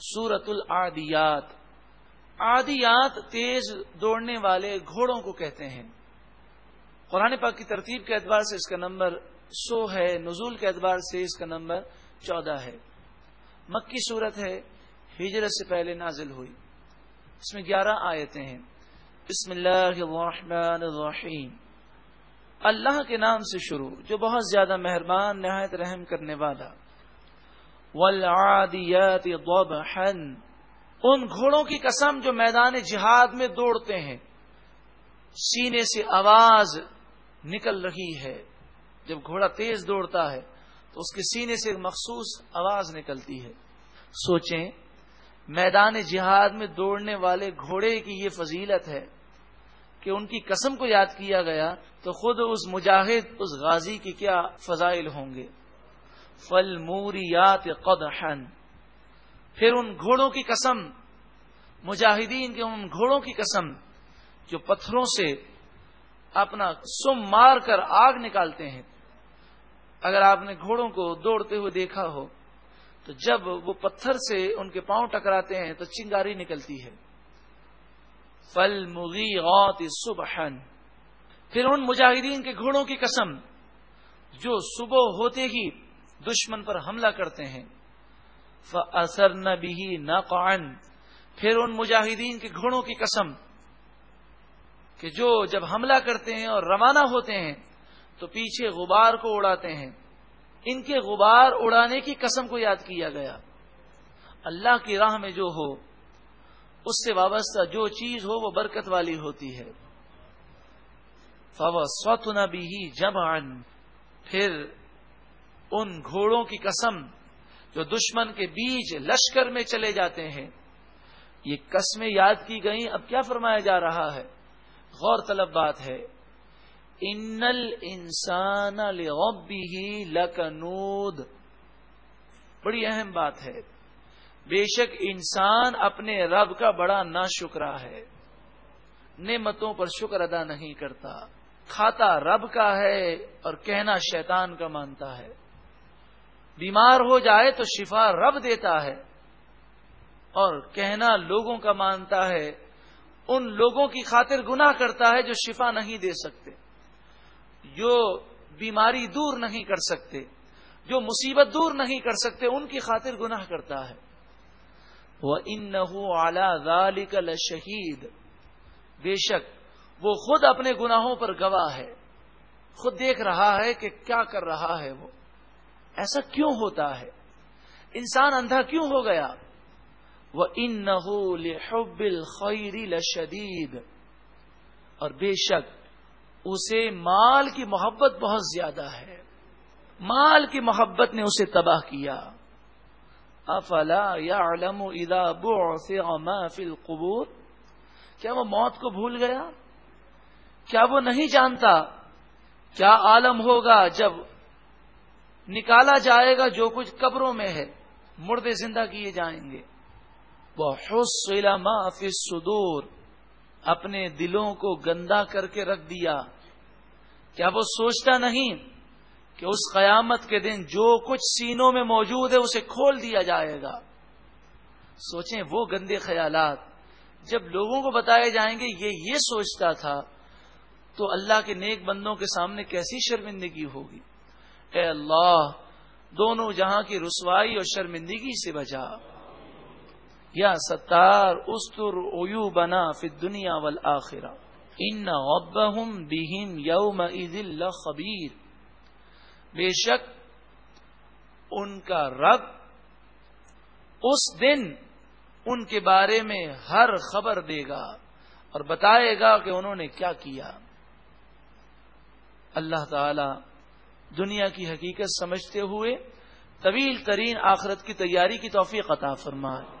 سورت العادیات۔ عادیات تیز دوڑنے والے گھوڑوں کو کہتے ہیں۔ قرآن پاک کی ترتیب کے اعتبار سے اس کا نمبر سو ہے، نزول کے اعتبار سے اس کا نمبر چودہ ہے۔ مکی صورت ہے، ہجرت سے پہلے نازل ہوئی۔ اس میں گیارہ آیتیں ہیں۔ بسم اللہ الرحمن الرحیم۔ اللہ کے نام سے شروع، جو بہت زیادہ مہربان، نہایت رحم کرنے والا۔ والعادیات ضبحا، ان گھوڑوں کی قسم جو میدان جہاد میں دوڑتے ہیں۔ سینے سے آواز نکل رہی ہے۔ جب گھوڑا تیز دوڑتا ہے، تو اس کے سینے سے مخصوص آواز نکلتی ہے۔ سوچیں، میدان جہاد میں دوڑنے والے گھوڑے کی یہ فضیلت ہے کہ ان کی قسم کو یاد کیا گیا تو خود اس مجاہد، اس غازی کی کیا فضائل ہوں گے۔ فل موریات قدحن پھر ان گھوڑوں کی قسم، مجاہدین کے ان گھوڑوں کی قسم جو پتھروں سے اپنا سم مار کر آگ نکالتے ہیں۔ اگر آپ نے گھوڑوں کو دوڑتے ہوئے دیکھا ہو، تو جب وہ پتھر سے ان کے پاؤں ٹکراتے ہیں، تو چنگاری نکلتی ہے۔ فل مغی غوت صبح پھر ان مجاہدین کے گھوڑوں کی قسم جو صبح ہوتے ہی دشمن پر حملہ کرتے ہیں۔ اثر نہ بھی نہ پھر ان مجاہدین کے گھوڑوں کی قسم کہ جو جب حملہ کرتے ہیں اور روانہ ہوتے ہیں تو پیچھے غبار کو اڑاتے ہیں۔ ان کے غبار اڑانے کی قسم کو یاد کیا گیا۔ اللہ کی راہ میں جو ہو، اس سے وابستہ جو چیز ہو، وہ برکت والی ہوتی ہے۔ فو سوت بھی جب پھر ان گھوڑوں کی قسم جو دشمن کے بیچ لشکر میں چلے جاتے ہیں۔ یہ قسمیں یاد کی گئیں۔ اب کیا فرمایا جا رہا ہے؟ غور طلب بات ہے۔ ان انسان لکنود۔ بڑی اہم بات ہے۔ بے شک انسان اپنے رب کا بڑا نا شکرا ہے۔ نعمتوں پر شکر ادا نہیں کرتا۔ کھاتا رب کا ہے اور کہنا شیطان کا مانتا ہے۔ بیمار ہو جائے تو شفا رب دیتا ہے اور کہنا لوگوں کا مانتا ہے، ان لوگوں کی خاطر گناہ کرتا ہے جو شفا نہیں دے سکتے، جو بیماری دور نہیں کر سکتے، جو مصیبت دور نہیں کر سکتے، ان کی خاطر گناہ کرتا ہے۔ وہ ان اعلی کل شہید بے شک وہ خود اپنے گناہوں پر گواہ ہے۔ خود دیکھ رہا ہے کہ کیا کر رہا ہے وہ۔ ایسا کیوں ہوتا ہے؟ انسان اندھا کیوں ہو گیا؟ وہ ان نحب الخری لشدید اور بے شک، اسے مال کی محبت بہت زیادہ ہے۔ مال کی محبت نے اسے تباہ کیا۔ افلا یا علم ادا فی القبور۔ کیا وہ موت کو بھول گیا؟ کیا وہ نہیں جانتا؟ کیا عالم ہوگا جب نکالا جائے گا جو کچھ قبروں میں ہے۔ مردے زندہ کیے جائیں گے۔ وہ فی سدور اپنے دلوں کو گندا کر کے رکھ دیا۔ کیا وہ سوچتا نہیں کہ اس قیامت کے دن جو کچھ سینوں میں موجود ہے اسے کھول دیا جائے گا؟ سوچیں وہ گندے خیالات۔ جب لوگوں کو بتائے جائیں گے یہ یہ سوچتا تھا، تو اللہ کے نیک بندوں کے سامنے کیسی شرمندگی ہوگی؟ اے اللہ، دونوں جہاں کی رسوائی اور شرمندگی سے بچا۔ یا ستار، استر اویو بنا فی دنیا وال آخرا ان بہم یوم خبیر بے شک، ان کا رب اس دن ان کے بارے میں ہر خبر دے گا اور بتائے گا کہ انہوں نے کیا کیا۔ اللہ تعالی دنیا کی حقیقت سمجھتے ہوئے طویل ترین آخرت کی تیاری کی توفیق عطا فرمائے۔